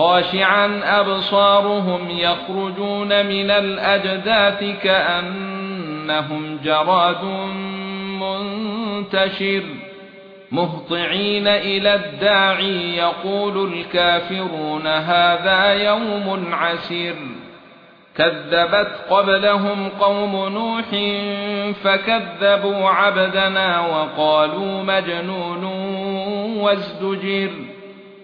خاشعا أبصارهم يخرجون من الأجداث كأنهم جراد منتشر. مهطعين إلى الداعي يقول الكافرون هذا يوم عسير. كذبت قبلهم قوم نوح فكذبوا عبدنا وقالوا مجنون وازدجر.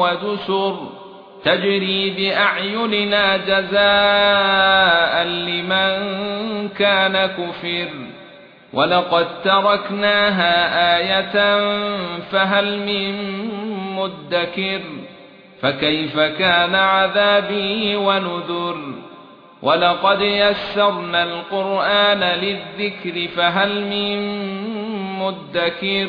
ودسر تجري بأعيننا جزاء لمن كان كفر. ولقد تركناها آية فهل من مدكر؟ فكيف كان عذابي ونذر؟ ولقد يسرنا القرآن للذكر فهل من مدكر؟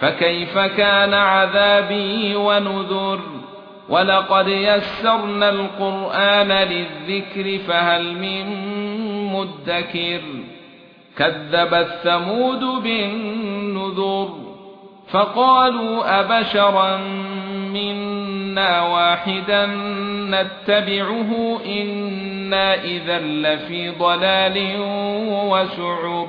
فكيف كان عذابي ونذر؟ ولقد يسرنا القرآن للذكر فهل من مدكر؟ كذب ثمود بالنذر فقالوا أبشرا منا واحدا نتبعه إنا إذا لفي ضلال وسعر.